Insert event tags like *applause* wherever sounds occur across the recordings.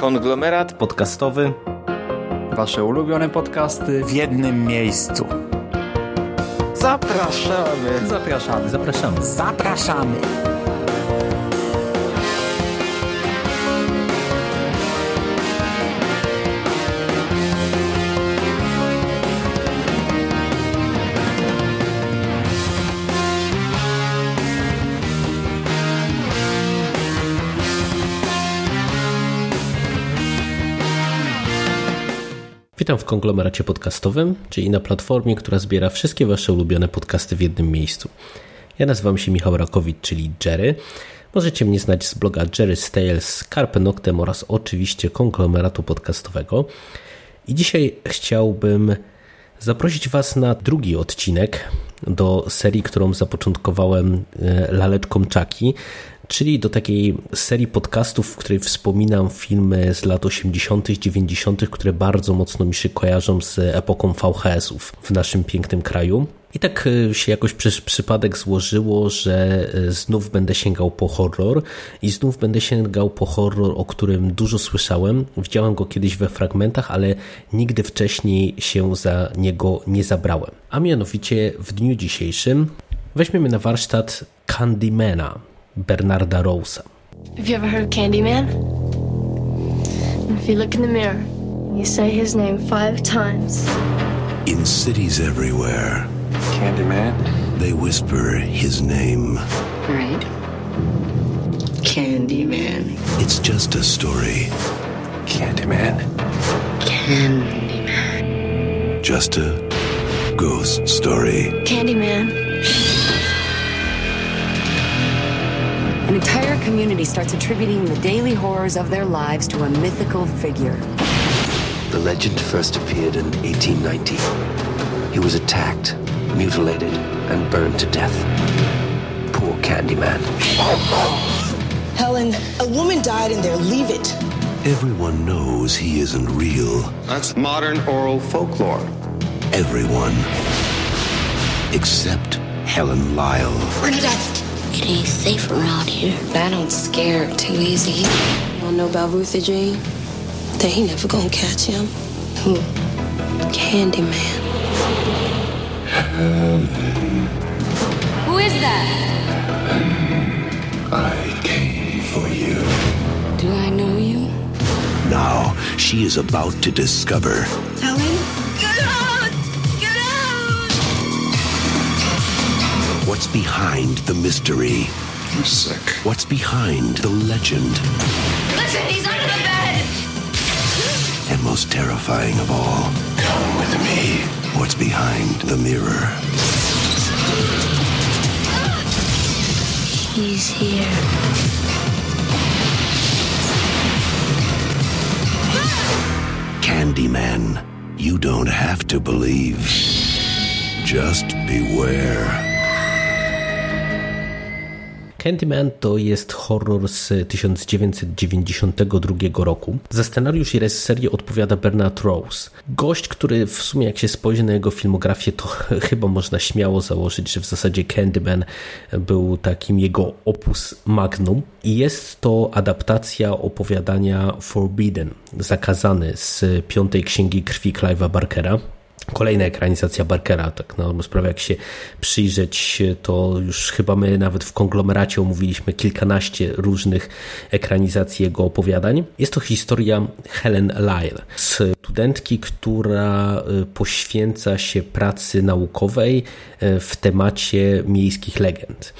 Konglomerat podcastowy. Wasze ulubione podcasty w jednym miejscu. Zapraszamy. Zapraszamy. Zapraszamy. Zapraszamy. Witam w konglomeracie podcastowym, czyli na platformie, która zbiera wszystkie Wasze ulubione podcasty w jednym miejscu. Ja nazywam się Michał Rakowicz, czyli Jerry. Możecie mnie znać z bloga Jerry Stales, Carpe Noctem oraz oczywiście konglomeratu podcastowego. I dzisiaj chciałbym zaprosić Was na drugi odcinek do serii, którą zapoczątkowałem e, laleczką Czaki, czyli do takiej serii podcastów, w której wspominam filmy z lat 80., 90., które bardzo mocno mi się kojarzą z epoką VHS-ów w naszym pięknym kraju. I tak e, się jakoś przez przypadek złożyło, że e, znów będę sięgał po horror i znów będę sięgał po horror, o którym dużo słyszałem. Widziałem go kiedyś we fragmentach, ale nigdy wcześniej się za niego nie zabrałem. A mianowicie w dniu dzisiejszym weźmiemy na warsztat Candymana Bernarda Rosa. Have you ever heard of Candyman? If you look in the mirror, you say his name five times. In cities everywhere, Candyman. they whisper his name. Right. Candyman. It's just a story, Candyman. Candyman. just a ghost story. Candyman. Entire community starts attributing the daily horrors of their lives to a mythical figure. The legend first appeared in 1890. He was attacked, mutilated, and burned to death. Poor Candyman. Helen, a woman died in there. Leave it. Everyone knows he isn't real. That's modern oral folklore. Everyone. Except Helen Lyle. Bernadette. It ain't safe around here. I don't scare too easy. You don't know about Ruthie Jean? They ain't never gonna catch him. Who? Candyman. Who is that? I came for you. Do I know you? Now she is about to discover what's behind the mystery. I'm sick. What's behind the legend. Listen, he's under the bed! And most terrifying of all, Come with me. what's behind the mirror. He's here. Candyman. You don't have to believe. Just beware. Candyman to jest horror z 1992 roku. Za scenariusz i reżyserię odpowiada Bernard Rose. Gość, który w sumie jak się spojrzy na jego filmografię, to *laughs* chyba można śmiało założyć, że w zasadzie Candyman był takim jego opus magnum. I jest to adaptacja opowiadania Forbidden, zakazany z piątej księgi krwi Clive'a Barkera. Kolejna ekranizacja Barkera, tak na dobrą sprawę, jak się przyjrzeć, to już chyba my nawet w konglomeracie omówiliśmy kilkanaście różnych ekranizacji jego opowiadań. Jest to historia Helen Lyle, studentki, która y, poświęca się pracy naukowej y, w temacie miejskich legend.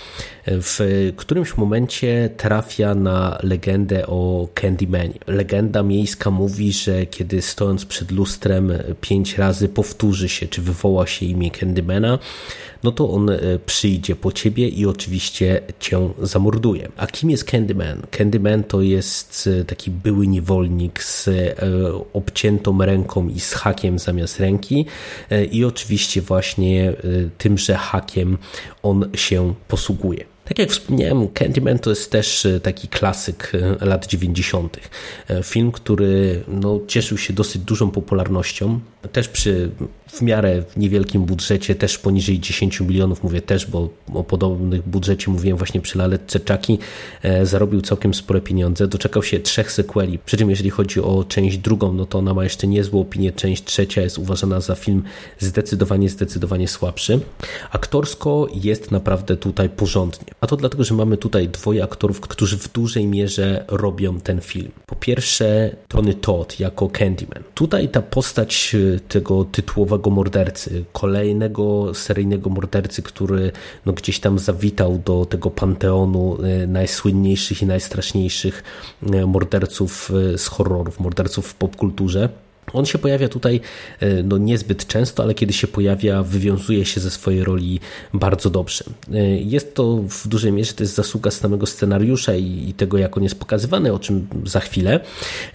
W którymś momencie trafia na legendę o Candymanie. Legenda miejska mówi, że kiedy stojąc przed lustrem pięć razy powtórzy się, czy wywoła się imię Candymana, no to on e, przyjdzie po ciebie i oczywiście cię zamorduje. A kim jest Candyman? Candyman to jest e, taki były niewolnik z e, obciętą ręką i z hakiem zamiast ręki i oczywiście właśnie tymże hakiem on się posługuje. Tak jak wspomniałem, Candyman to jest też taki klasyk lat 90. Film, który no, cieszył się dosyć dużą popularnością. Też przy w miarę niewielkim budżecie, też poniżej 10 milionów, mówię też, bo o podobnym budżecie mówiłem właśnie przy Laletce Czaki, e, zarobił całkiem spore pieniądze, doczekał się trzech sequeli, przy czym jeżeli chodzi o część drugą, no to ona ma jeszcze niezłą opinię, część trzecia jest uważana za film zdecydowanie, zdecydowanie słabszy. Aktorsko jest naprawdę tutaj porządnie, a to dlatego, że mamy tutaj dwoje aktorów, którzy w dużej mierze robią ten film. Po pierwsze Tony Todd jako Candyman. Tutaj ta postać e, tego tytułowego mordercy, kolejnego seryjnego mordercy, który no gdzieś tam zawitał do tego panteonu e, najsłynniejszych i najstraszniejszych e, morderców z horrorów, morderców w popkulturze. On się pojawia tutaj e, no, niezbyt często, ale kiedy się pojawia, wywiązuje się ze swojej roli bardzo dobrze. E, jest to w dużej mierze jest zasługa samego scenariusza i, i tego, jak on jest pokazywany, o czym za chwilę,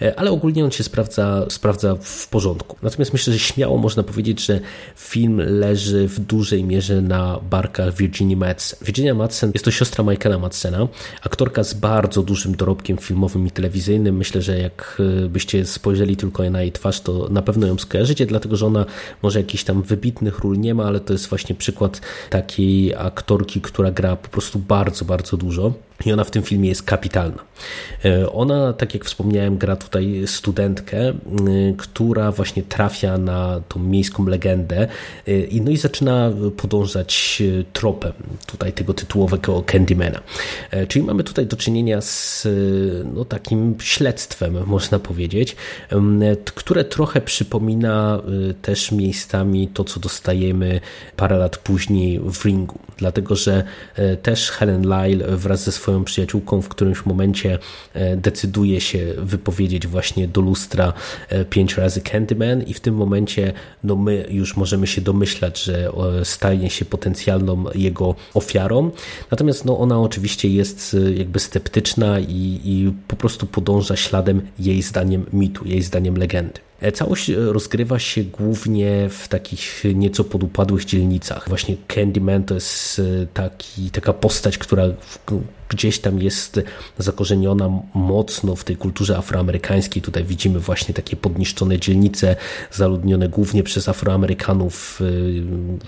e, ale ogólnie on się sprawdza, sprawdza w porządku. Natomiast myślę, że śmiało można powiedzieć, że film leży w dużej mierze na barkach Virginia Madsen. Virginia Madsen jest to siostra Michaela Madsena, aktorka z bardzo dużym dorobkiem filmowym i telewizyjnym. Myślę, że jak byście spojrzeli tylko na jej twarz, to na pewno ją skojarzycie, dlatego że ona może jakichś tam wybitnych ról nie ma, ale to jest właśnie przykład takiej aktorki, która gra po prostu bardzo, bardzo dużo. I ona w tym filmie jest kapitalna. E, ona, tak jak wspomniałem, gra tutaj studentkę, która właśnie trafia na tą miejską legendę e, no i zaczyna podążać e, tropem tutaj tego tytułowego Candymana. Czyli mamy tutaj do czynienia z no, takim śledztwem, można powiedzieć, które trochę przypomina też miejscami to, co dostajemy parę lat później w Ringu. Dlatego, że też Helen Lyle wraz ze swoją swoją przyjaciółką w którymś momencie e, decyduje się wypowiedzieć właśnie do lustra e, pięć razy Candyman i w tym momencie no my już możemy się domyślać, że stanie się potencjalną jego ofiarą. Natomiast no ona oczywiście jest e, jakby sceptyczna i, i po prostu podąża śladem jej zdaniem mitu, jej zdaniem legendy. E, całość e, rozgrywa się głównie w takich nieco podupadłych dzielnicach. Właśnie Candyman to jest e, taki, taka postać, która gdzieś tam jest zakorzeniona mocno w tej kulturze afroamerykańskiej. Tutaj widzimy właśnie takie podniszczone dzielnice, zaludnione głównie przez Afroamerykanów,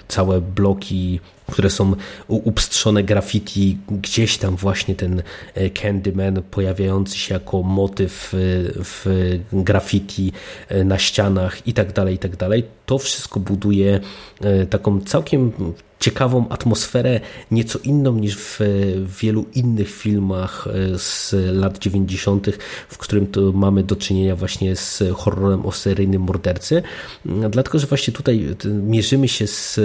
całe bloki które są upstrzone graffiti, gdzieś tam właśnie ten e, Candyman pojawiający się jako motyw e, w graffiti e, na ścianach i tak dalej, i tak dalej. To wszystko buduje taką całkiem ciekawą atmosferę, nieco inną niż w wielu innych filmach e, z lat 90., w którym to mamy do czynienia właśnie z horrorem o seryjnym mordercy, dlatego że właśnie tutaj mierzymy się z,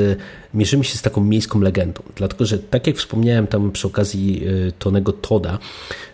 mierzymy się z taką miejską legendą, dlatego że tak jak wspomniałem tam przy okazji e, Tonego Toda,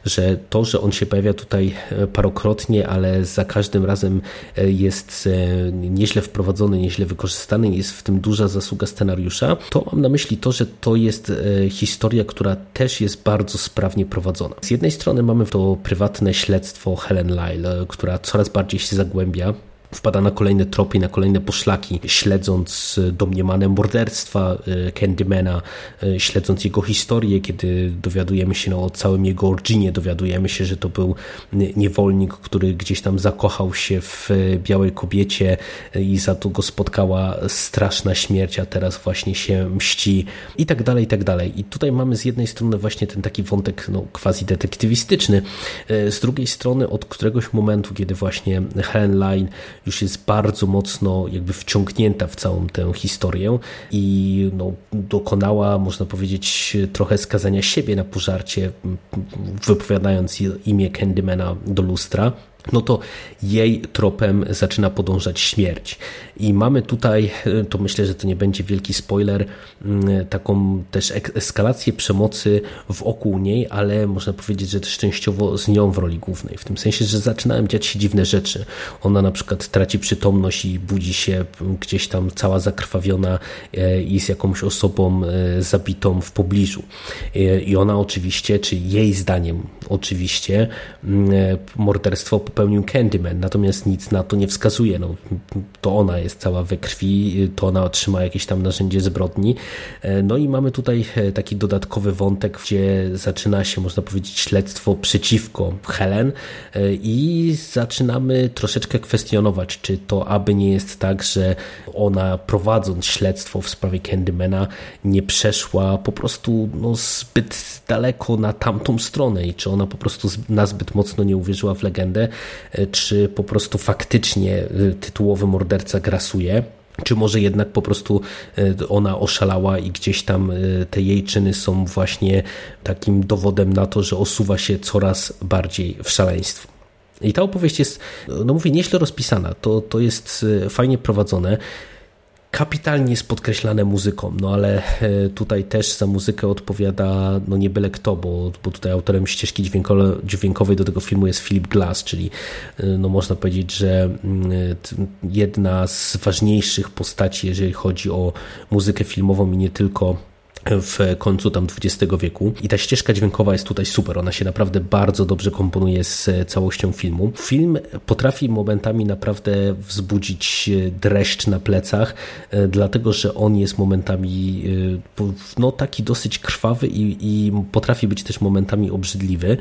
że to, że on się pojawia tutaj e, parokrotnie, ale za każdym razem jest nieźle wprowadzony, nieźle wykorzystany, jest w tym duża zasługa scenariusza, to mam na myśli to, że to jest e, historia, która też jest bardzo sprawnie prowadzona. Z jednej strony mamy to prywatne śledztwo Helen Lyle, która coraz bardziej się zagłębia wpada na kolejne tropy, na kolejne poszlaki, śledząc domniemane morderstwa e, Candymana, e, śledząc jego historię, kiedy dowiadujemy się no, o całym jego orginie, dowiadujemy się, że to był niewolnik, który gdzieś tam zakochał się w białej kobiecie e, i za to go spotkała straszna śmierć, a teraz właśnie się mści i tak dalej, i tak dalej. I tutaj mamy z jednej strony właśnie ten taki wątek no, quasi detektywistyczny, z drugiej strony od któregoś momentu, kiedy właśnie Helen Line już jest bardzo mocno jakby wciągnięta w całą tę historię i no, dokonała, można powiedzieć, trochę skazania siebie na pożarcie, wypowiadając imię Candymana do lustra no to jej tropem zaczyna podążać śmierć. I mamy tutaj, to myślę, że to nie będzie wielki spoiler, mm, taką też eskalację przemocy wokół niej, ale można powiedzieć, że też częściowo z nią w roli głównej. W tym sensie, że zaczynają dziać się dziwne rzeczy. Ona na przykład traci przytomność i budzi się gdzieś tam cała zakrwawiona e, i z jakąś osobą e, zabitą w pobliżu. E, I ona oczywiście, czy jej zdaniem oczywiście, mm, morderstwo popełnił Candyman, natomiast nic na to nie wskazuje. No, to ona jest cała we krwi, to ona otrzyma jakieś tam narzędzie zbrodni. No i mamy tutaj taki dodatkowy wątek, gdzie zaczyna się, można powiedzieć, śledztwo przeciwko Helen i zaczynamy troszeczkę kwestionować, czy to aby nie jest tak, że ona prowadząc śledztwo w sprawie Candymana nie przeszła po prostu no, zbyt daleko na tamtą stronę i czy ona po prostu nazbyt mocno nie uwierzyła w legendę, e, czy po prostu faktycznie e, tytułowy morderca grasuje czy może jednak po prostu e, ona oszalała i gdzieś tam te jej czyny są właśnie takim dowodem na to, że osuwa się coraz bardziej w szaleństwo. I ta opowieść jest, no mówię, nieźle rozpisana. To, to jest fajnie prowadzone kapitalnie jest podkreślane muzyką, no ale e, tutaj też za muzykę odpowiada no nie byle kto, bo, bo tutaj autorem ścieżki dźwiękowej do tego filmu jest Philip Glass, czyli e, no można powiedzieć, że mm, jedna z ważniejszych postaci, jeżeli chodzi o muzykę filmową i nie tylko w końcu tam XX wieku. I ta ścieżka dźwiękowa jest tutaj super. Ona się naprawdę bardzo dobrze komponuje z całością filmu. Film potrafi momentami naprawdę wzbudzić dreszcz na plecach, e, dlatego że on jest momentami e, no, taki dosyć krwawy i, i potrafi być też momentami obrzydliwy.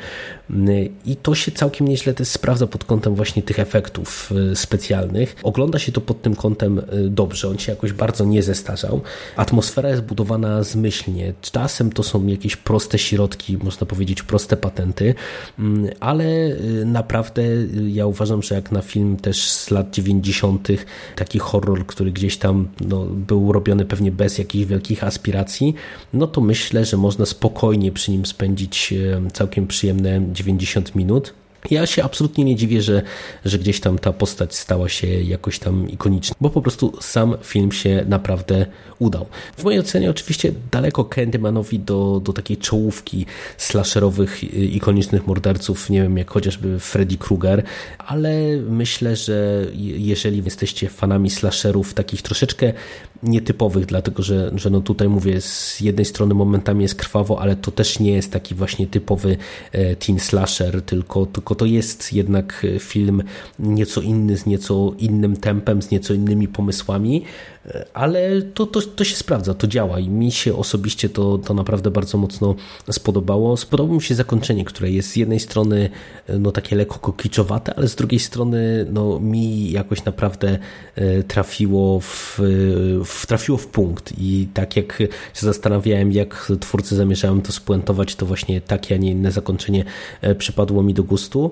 I to się całkiem nieźle też sprawdza pod kątem właśnie tych efektów e, specjalnych. Ogląda się to pod tym kątem dobrze. On się jakoś bardzo nie zestarzał. Atmosfera jest budowana z myśli domyślnie. Czasem to są jakieś proste środki, można powiedzieć proste patenty, mm, ale y, naprawdę y, ja uważam, że jak na film też z lat 90. taki horror, który gdzieś tam no, był robiony pewnie bez jakichś wielkich aspiracji, no to myślę, że można spokojnie przy nim spędzić y, całkiem przyjemne 90 minut. Ja się absolutnie nie dziwię, że, że gdzieś tam ta postać stała się jakoś tam ikoniczna, bo po prostu sam film się naprawdę udał. W mojej ocenie oczywiście daleko Candymanowi do, do takiej czołówki slasherowych, ikonicznych morderców, nie wiem, jak chociażby Freddy Krueger, ale myślę, że jeżeli jesteście fanami slasherów takich troszeczkę nietypowych, dlatego że, że no tutaj mówię, z jednej strony momentami jest krwawo, ale to też nie jest taki właśnie typowy e, teen slasher, tylko, tylko to jest jednak film nieco inny, z nieco innym tempem, z nieco innymi pomysłami, ale to, to, to się sprawdza, to działa i mi się osobiście to, to naprawdę bardzo mocno spodobało. Spodobało mi się zakończenie, które jest z jednej strony no, takie lekko kokiczowate, ale z drugiej strony no, mi jakoś naprawdę e, trafiło w, w, trafiło w punkt i tak jak się zastanawiałem, jak twórcy zamierzają to spuentować, to właśnie takie, a nie inne zakończenie e, przypadło mi do gustu.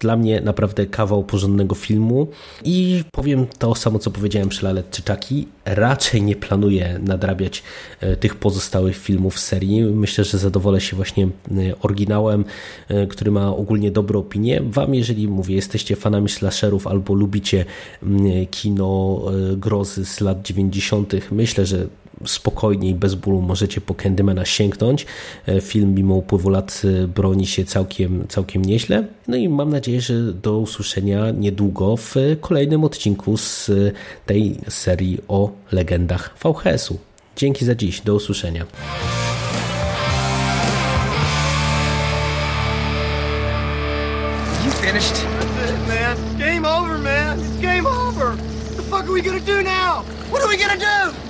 Dla mnie naprawdę kawał porządnego filmu i powiem to samo, co powiedziałem przy Lalet Czyczaki. Raczej nie planuję nadrabiać e, tych pozostałych filmów serii. Myślę, że zadowolę się właśnie e, oryginałem, e, który ma ogólnie dobre opinie. Wam, jeżeli mówię, jesteście fanami slasherów albo lubicie kino grozy z lat 90., myślę, że spokojnie i bez bólu możecie po Candymana sięgnąć. E, film mimo upływu lat e, broni się całkiem, całkiem nieźle. No i mam nadzieję, że do usłyszenia niedługo w kolejnym odcinku z tej serii o legendach VHS-u. Dzięki za dziś, do usłyszenia. You finished? That's it, man. Game over, man. It's game over. What the fuck are we gonna do now? What are we gonna do?